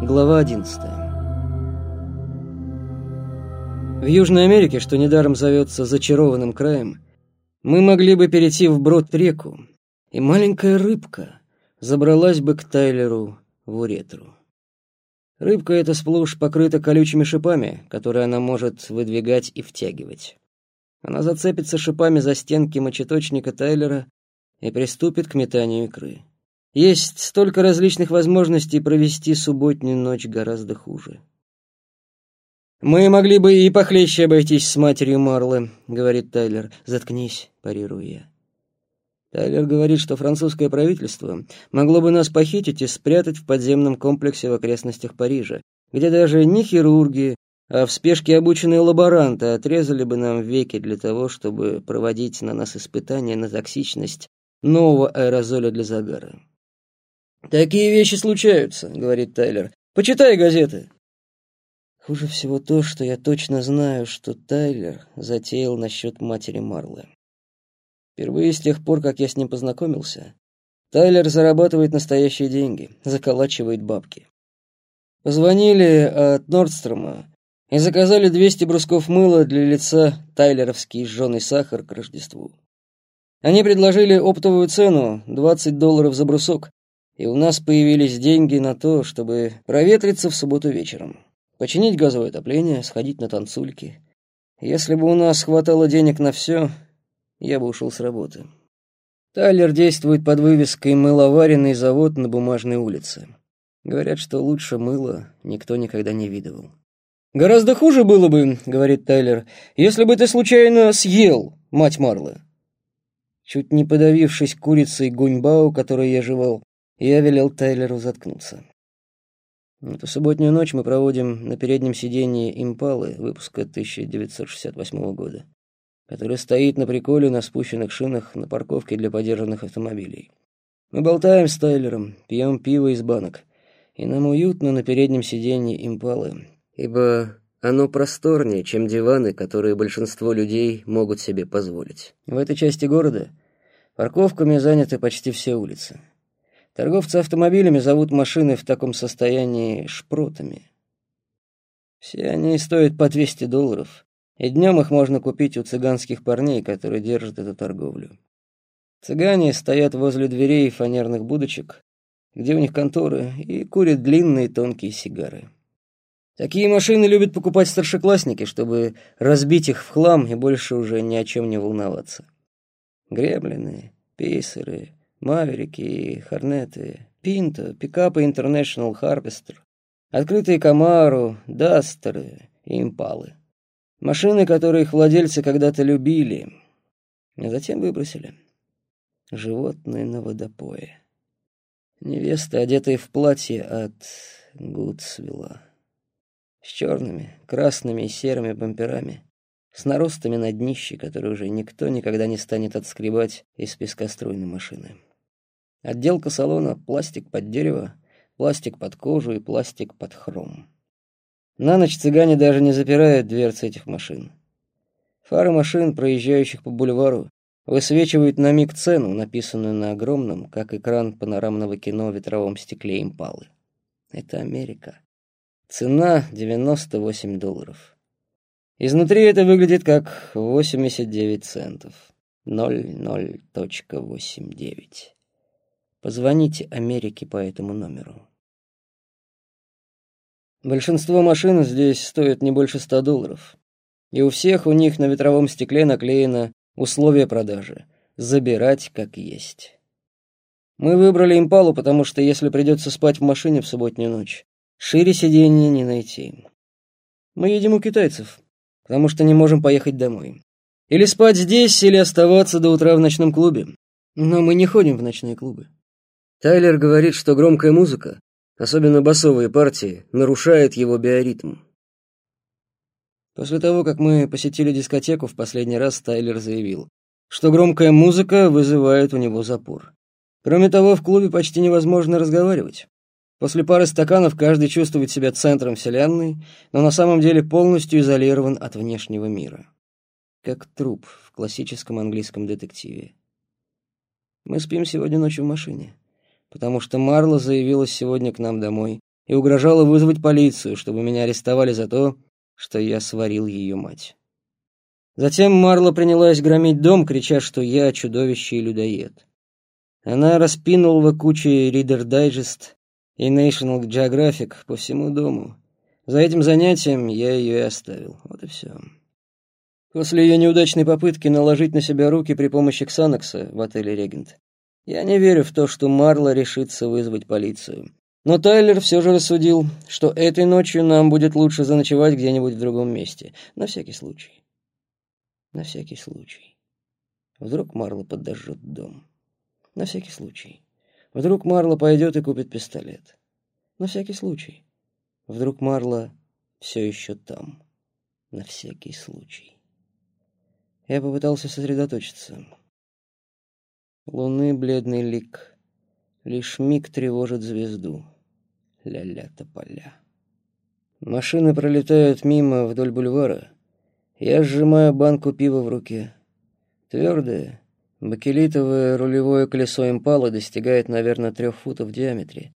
Глава 11 В Южной Америке, что недаром зовется зачарованным краем, мы могли бы перейти вброд реку, и маленькая рыбка забралась бы к Тайлеру в уретру. Рыбка эта сплошь покрыта колючими шипами, которые она может выдвигать и втягивать. Она зацепится шипами за стенки мочеточника Тайлера и приступит к метанию икры. Есть столько различных возможностей провести субботнюю ночь гораздо хуже. «Мы могли бы и похлеще обойтись с матерью Марлы», — говорит Тайлер. «Заткнись», — парирую я. Тайлер говорит, что французское правительство могло бы нас похитить и спрятать в подземном комплексе в окрестностях Парижа, где даже не хирурги, а в спешке обученные лаборанты отрезали бы нам веки для того, чтобы проводить на нас испытания на токсичность нового аэрозоля для загара. «Такие вещи случаются», — говорит Тайлер. «Почитай газеты». Хуже всего то, что я точно знаю, что Тайлер затеял насчет матери Марлы. Впервые с тех пор, как я с ним познакомился, Тайлер зарабатывает настоящие деньги, заколачивает бабки. Позвонили от Нордстрома и заказали 200 брусков мыла для лица тайлеровский жженый сахар к Рождеству. Они предложили оптовую цену 20 долларов за брусок, и у нас появились деньги на то, чтобы проветриться в субботу вечером, починить газовое отопление, сходить на танцульки. Если бы у нас хватало денег на все, я бы ушел с работы. Тайлер действует под вывеской «Мыловаренный завод» на Бумажной улице. Говорят, что лучше мыла никто никогда не видывал. «Гораздо хуже было бы, — говорит Тайлер, — если бы ты случайно съел мать Марлы». Чуть не подавившись курицей гуньбау, которую я жевал, я велел Тайлеру заткнуться. Эту субботнюю ночь мы проводим на переднем сиденье «Импалы» выпуска 1968 года, который стоит на приколе на спущенных шинах на парковке для подержанных автомобилей. Мы болтаем с Тайлером, пьем пиво из банок, и нам уютно на переднем сиденье «Импалы», ибо оно просторнее, чем диваны, которые большинство людей могут себе позволить. В этой части города парковками заняты почти все улицы. Торговцы автомобилями зовут машины в таком состоянии шпротами. Все они стоят по 200 долларов, и днем их можно купить у цыганских парней, которые держат эту торговлю. Цыгане стоят возле дверей фанерных будочек, где у них конторы, и курят длинные тонкие сигары. Такие машины любят покупать старшеклассники, чтобы разбить их в хлам и больше уже ни о чем не волноваться. Греблины, пейсеры, Маверики, Хорнеты, Пинто, пикапы International Harvester, открытые Камару, Дастеры и Импалы. Машины, которые их владельцы когда-то любили, а затем выбросили. Животные на водопое. Невесты, одетые в платье от Гудсвилла. С черными, красными и серыми бамперами. С наростами на днище, которые уже никто никогда не станет отскребать из пескоструйной машины. Отделка салона — пластик под дерево, пластик под кожу и пластик под хром. На ночь цыгане даже не запирают дверцы этих машин. Фары машин, проезжающих по бульвару, высвечивают на миг цену, написанную на огромном, как экран панорамного кино, ветровом стекле импалы. Это Америка. Цена 98 долларов. Изнутри это выглядит как 89 центов. 00.89. Позвоните Америке по этому номеру. Большинство машин здесь стоят не больше ста долларов. И у всех у них на ветровом стекле наклеено условие продажи — забирать как есть. Мы выбрали импалу, потому что если придется спать в машине в субботнюю ночь, шире сиденья не найти. Мы едем у китайцев, потому что не можем поехать домой. Или спать здесь, или оставаться до утра в ночном клубе. Но мы не ходим в ночные клубы. Тайлер говорит, что громкая музыка, особенно басовые партии, нарушает его биоритм. После того, как мы посетили дискотеку в последний раз, Тайлер заявил, что громкая музыка вызывает у него запор. Кроме того, в клубе почти невозможно разговаривать. После пары стаканов каждый чувствует себя центром вселенной, но на самом деле полностью изолирован от внешнего мира. Как труп в классическом английском детективе. Мы спим сегодня ночью в машине потому что Марла заявилась сегодня к нам домой и угрожала вызвать полицию, чтобы меня арестовали за то, что я сварил ее мать. Затем Марла принялась громить дом, крича, что я чудовище и людоед. Она распинула кучи Reader Digest и National Geographic по всему дому. За этим занятием я ее и оставил. Вот и все. После ее неудачной попытки наложить на себя руки при помощи Ксанокса в отеле «Регент», я не верю в то, что Марла решится вызвать полицию. Но Тайлер все же рассудил, что этой ночью нам будет лучше заночевать где-нибудь в другом месте. На всякий случай. На всякий случай. Вдруг Марла подожжет дом. На всякий случай. Вдруг Марла пойдет и купит пистолет. На всякий случай. Вдруг Марла все еще там. На всякий случай. Я попытался сосредоточиться. Луны бледный лик. Лишь миг тревожит звезду. Ля-ля тополя. Машины пролетают мимо вдоль бульвара. Я сжимаю банку пива в руке. Твердое, бакелитовое рулевое колесо импала достигает, наверное, трех футов в диаметре,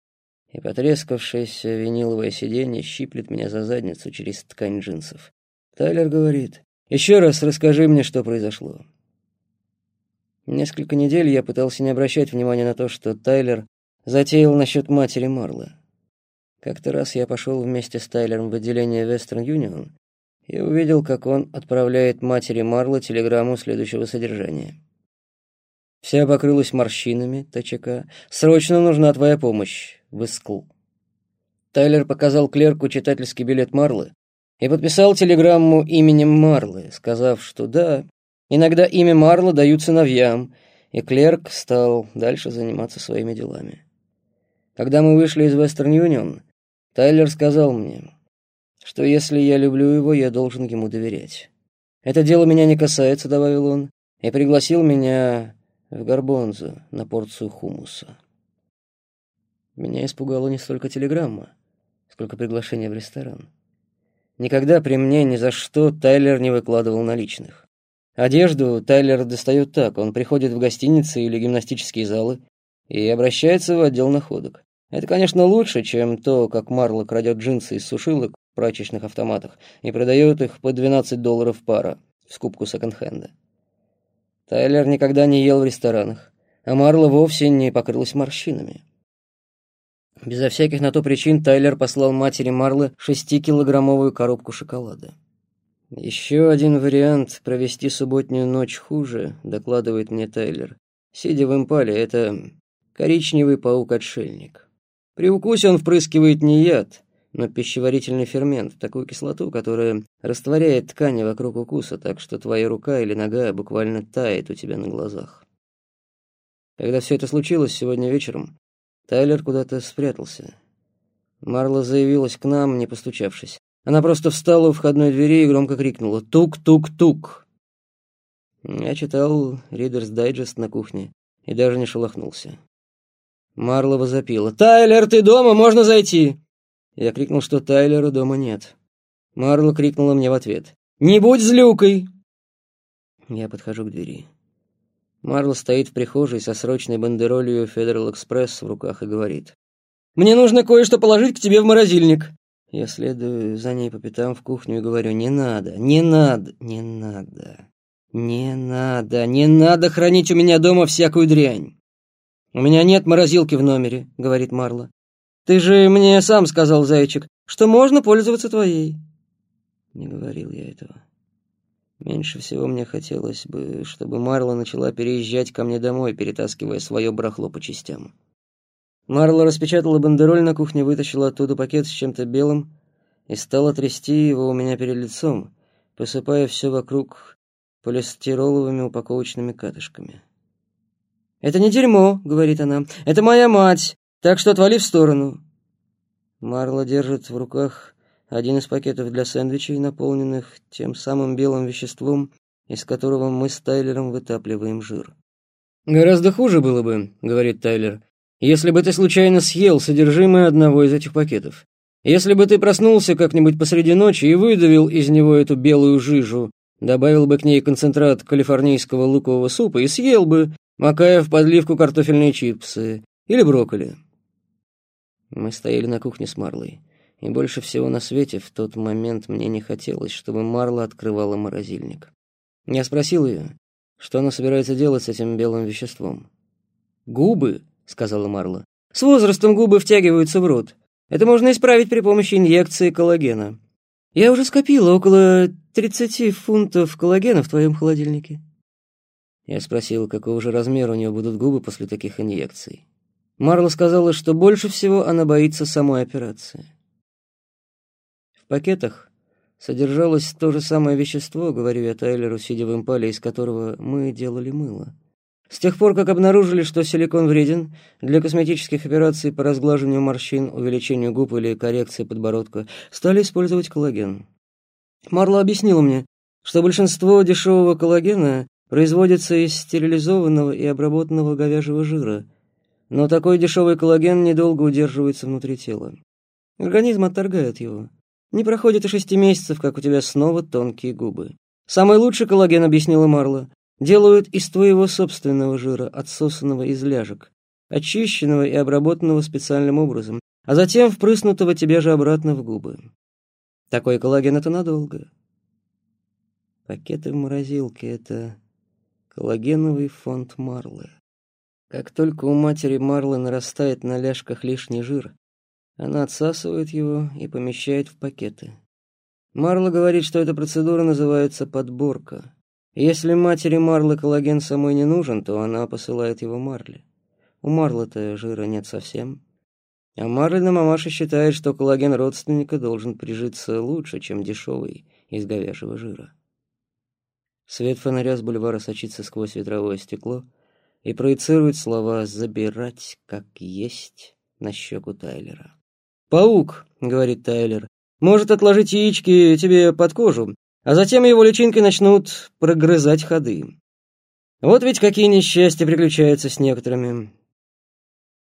и потрескавшееся виниловое сиденье щиплет меня за задницу через ткань джинсов. Тайлер говорит, «Еще раз расскажи мне, что произошло». Несколько недель я пытался не обращать внимания на то, что Тайлер затеял насчет матери Марлы. Как-то раз я пошел вместе с Тайлером в отделение Western Union и увидел, как он отправляет матери Марлы телеграмму следующего содержания. «Вся покрылась морщинами, ТЧК. Срочно нужна твоя помощь. Выскл». Тайлер показал клерку читательский билет Марлы и подписал телеграмму именем Марлы, сказав, что да, Иногда имя Марла дают сыновьям, и клерк стал дальше заниматься своими делами. Когда мы вышли из Western Union, Тайлер сказал мне, что если я люблю его, я должен ему доверять. «Это дело меня не касается», — добавил он, и пригласил меня в Гарбонзо на порцию хумуса. Меня испугала не столько телеграмма, сколько приглашение в ресторан. Никогда при мне ни за что Тайлер не выкладывал наличных. Одежду Тайлер достает так. Он приходит в гостиницы или гимнастические залы и обращается в отдел находок. Это, конечно, лучше, чем то, как Марло крадет джинсы из сушилок в прачечных автоматах и продает их по 12 долларов пара в скупку секонд-хенда. Тайлер никогда не ел в ресторанах, а Марло вовсе не покрылась морщинами. Безо всяких на то причин Тайлер послал матери Марлы шестикилограммовую коробку шоколада. «Еще один вариант провести субботнюю ночь хуже», — докладывает мне Тайлер. «Сидя в импале, это коричневый паук-отшельник. При укусе он впрыскивает не яд, но пищеварительный фермент, такую кислоту, которая растворяет ткани вокруг укуса, так что твоя рука или нога буквально тает у тебя на глазах. Когда все это случилось сегодня вечером, Тайлер куда-то спрятался. Марла заявилась к нам, не постучавшись. Она просто встала у входной двери и громко крикнула «Тук-тук-тук!». Я читал Reader's Digest на кухне и даже не шелохнулся. Марла возопила «Тайлер, ты дома? Можно зайти?» Я крикнул, что Тайлера дома нет. Марла крикнула мне в ответ «Не будь злюкой!» Я подхожу к двери. Марла стоит в прихожей со срочной бандеролью Федерал Экспресс в руках и говорит «Мне нужно кое-что положить к тебе в морозильник». Я следую за ней по пятам в кухню и говорю, не надо, не надо, не надо, не надо, не надо хранить у меня дома всякую дрянь. У меня нет морозилки в номере, говорит Марла. Ты же мне сам сказал, зайчик, что можно пользоваться твоей. Не говорил я этого. Меньше всего мне хотелось бы, чтобы Марла начала переезжать ко мне домой, перетаскивая свое барахло по частям. Марла распечатала бандероль на кухне, вытащила оттуда пакет с чем-то белым и стала трясти его у меня перед лицом, посыпая все вокруг полистироловыми упаковочными катышками. «Это не дерьмо», — говорит она, — «это моя мать, так что отвали в сторону». Марла держит в руках один из пакетов для сэндвичей, наполненных тем самым белым веществом, из которого мы с Тайлером вытапливаем жир. «Гораздо хуже было бы», — говорит Тайлер, если бы ты случайно съел содержимое одного из этих пакетов. Если бы ты проснулся как-нибудь посреди ночи и выдавил из него эту белую жижу, добавил бы к ней концентрат калифорнийского лукового супа и съел бы, макая в подливку картофельные чипсы или брокколи. Мы стояли на кухне с Марлой, и больше всего на свете в тот момент мне не хотелось, чтобы Марла открывала морозильник. Я спросил ее, что она собирается делать с этим белым веществом. «Губы», — сказала Марла. «С возрастом губы втягиваются в рот. Это можно исправить при помощи инъекции коллагена. Я уже скопила около 30 фунтов коллагена в твоем холодильнике». Я спросил, какого же размера у нее будут губы после таких инъекций. Марла сказала, что больше всего она боится самой операции. В пакетах содержалось то же самое вещество, говорю я Тайлеру, сидя в импале, из которого мы делали мыло. С тех пор, как обнаружили, что силикон вреден для косметических операций по разглаживанию морщин, увеличению губ или коррекции подбородка, стали использовать коллаген. Марла объяснила мне, что большинство дешевого коллагена производится из стерилизованного и обработанного говяжьего жира, но такой дешевый коллаген недолго удерживается внутри тела. Организм отторгает его. Не проходит и шести месяцев, как у тебя снова тонкие губы. Самый лучший коллаген, объяснила Марла, делают из твоего собственного жира, отсосанного из ляжек, очищенного и обработанного специальным образом, а затем впрыснутого тебе же обратно в губы. Такой коллаген — это надолго. Пакеты в морозилке — это коллагеновый фонд Марлы. Как только у матери Марлы нарастает на ляжках лишний жир, она отсасывает его и помещает в пакеты. Марла говорит, что эта процедура называется подборка. Если матери Марлы коллаген самой не нужен, то она посылает его Марле. У Марлы-то жира нет совсем. А Марлина мамаша считает, что коллаген родственника должен прижиться лучше, чем дешевый из говяжьего жира. Свет фонаря с бульвара сочится сквозь ветровое стекло и проецирует слова «забирать как есть» на щеку Тайлера. «Паук», — говорит Тайлер, — «может отложить яички тебе под кожу, а затем его личинки начнут прогрызать ходы. Вот ведь какие несчастья приключаются с некоторыми.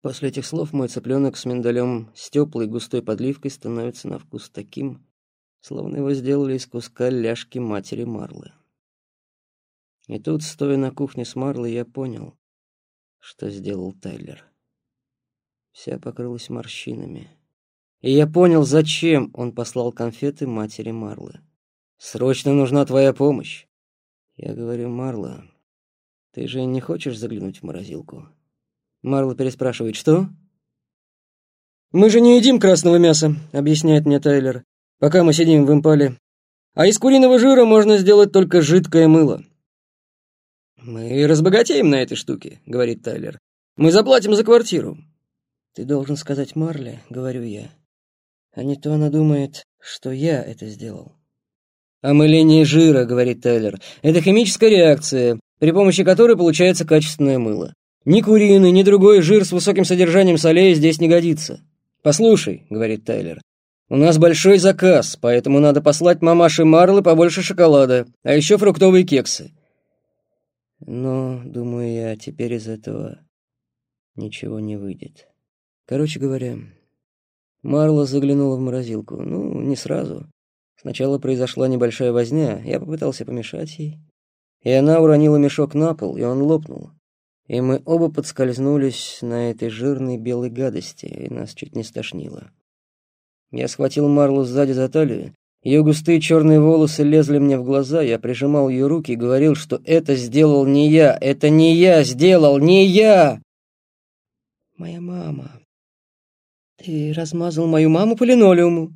После этих слов мой цыпленок с миндалем с теплой густой подливкой становится на вкус таким, словно его сделали из куска ляжки матери Марлы. И тут, стоя на кухне с Марлой, я понял, что сделал Тайлер. Вся покрылась морщинами. И я понял, зачем он послал конфеты матери Марлы. Срочно нужна твоя помощь. Я говорю, Марла, ты же не хочешь заглянуть в морозилку? Марла переспрашивает, что? Мы же не едим красного мяса, объясняет мне Тайлер, пока мы сидим в импале. А из куриного жира можно сделать только жидкое мыло. Мы разбогатеем на этой штуке, говорит Тайлер. Мы заплатим за квартиру. Ты должен сказать Марле, говорю я. А не то она думает, что я это сделал. «Омыление жира», — говорит Тайлер, — «это химическая реакция, при помощи которой получается качественное мыло. Ни куриный, ни другой жир с высоким содержанием солей здесь не годится». «Послушай», — говорит Тайлер, — «у нас большой заказ, поэтому надо послать мамаше Марлы побольше шоколада, а еще фруктовые кексы». Но, думаю я, теперь из этого ничего не выйдет. Короче говоря, Марла заглянула в морозилку. Ну, не сразу. Сначала произошла небольшая возня, я попытался помешать ей. И она уронила мешок на пол, и он лопнул. И мы оба подскользнулись на этой жирной белой гадости, и нас чуть не стошнило. Я схватил Марлу сзади за талию, ее густые черные волосы лезли мне в глаза, я прижимал ее руки и говорил, что это сделал не я, это не я сделал, не я! Моя мама. Ты размазал мою маму по линолеуму.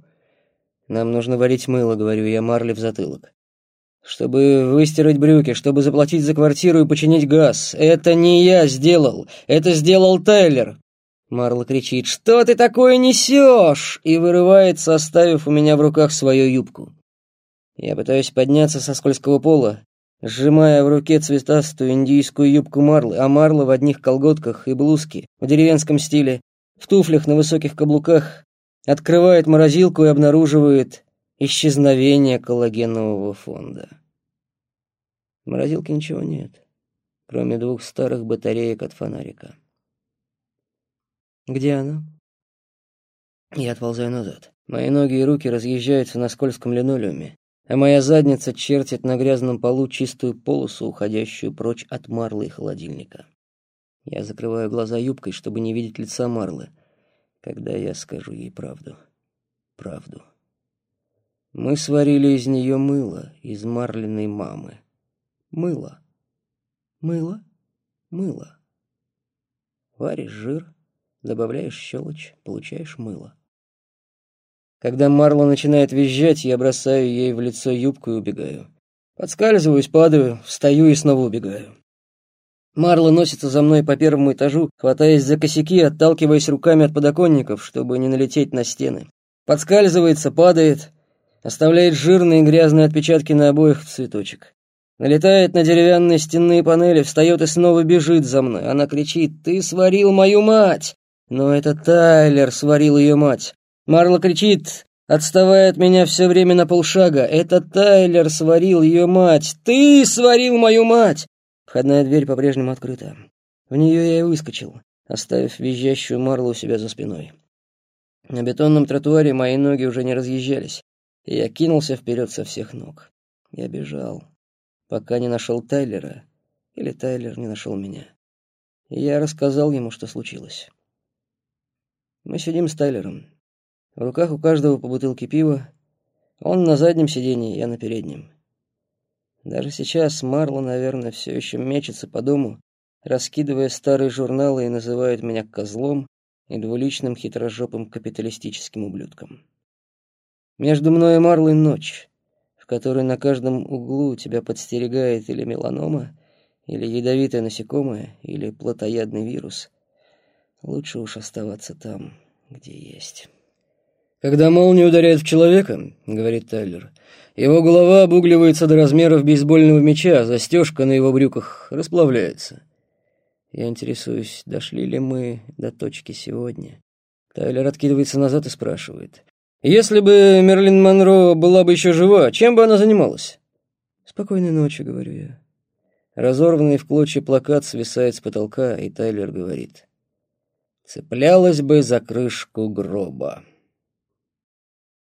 Нам нужно варить мыло, говорю я Марли в затылок. Чтобы выстирать брюки, чтобы заплатить за квартиру и починить газ. Это не я сделал, это сделал Тайлер. Марла кричит «Что ты такое несешь?» и вырывается, оставив у меня в руках свою юбку. Я пытаюсь подняться со скользкого пола, сжимая в руке цветастую индийскую юбку Марлы, а Марла в одних колготках и блузке, в деревенском стиле, в туфлях на высоких каблуках, открывает морозилку и обнаруживает исчезновение коллагенового фонда. В морозилке ничего нет, кроме двух старых батареек от фонарика. Где она? Я отползаю назад. Мои ноги и руки разъезжаются на скользком линолеуме, а моя задница чертит на грязном полу чистую полосу, уходящую прочь от марлы и холодильника. Я закрываю глаза юбкой, чтобы не видеть лица марлы — когда я скажу ей правду. Правду. Мы сварили из нее мыло, из марлиной мамы. Мыло. Мыло? Мыло. Варишь жир, добавляешь щелочь, получаешь мыло. Когда Марла начинает визжать, я бросаю ей в лицо юбку и убегаю. Подскальзываюсь, падаю, встаю и снова убегаю. Марла носится за мной по первому этажу, хватаясь за косяки, отталкиваясь руками от подоконников, чтобы не налететь на стены. Подскальзывается, падает, оставляет жирные и грязные отпечатки на обоих в цветочек. Налетает на деревянные стенные панели, встает и снова бежит за мной. Она кричит «Ты сварил мою мать!» Но это Тайлер сварил ее мать. Марла кричит, отставая от меня все время на полшага. «Это Тайлер сварил ее мать! Ты сварил мою мать!» Входная дверь по-прежнему открыта. В нее я и выскочил, оставив визжащую Марлу у себя за спиной. На бетонном тротуаре мои ноги уже не разъезжались, и я кинулся вперед со всех ног. Я бежал, пока не нашел Тайлера, или Тайлер не нашел меня. И я рассказал ему, что случилось. Мы сидим с Тайлером. В руках у каждого по бутылке пива. Он на заднем сиденье, я на переднем. Даже сейчас Марла, наверное, все еще мечется по дому, раскидывая старые журналы и называет меня козлом и двуличным хитрожопым капиталистическим ублюдком. Между мной и Марлой ночь, в которой на каждом углу тебя подстерегает или меланома, или ядовитое насекомое, или плотоядный вирус. Лучше уж оставаться там, где есть. «Когда молния ударяет в человека, — говорит Тайлер, — его голова обугливается до размеров бейсбольного мяча, а застежка на его брюках расплавляется. Я интересуюсь, дошли ли мы до точки сегодня. Тайлер откидывается назад и спрашивает. «Если бы Мерлин Монро была бы еще жива, чем бы она занималась?» «Спокойной ночи», — говорю я. Разорванный в клочья плакат свисает с потолка, и Тайлер говорит. «Цеплялась бы за крышку гроба».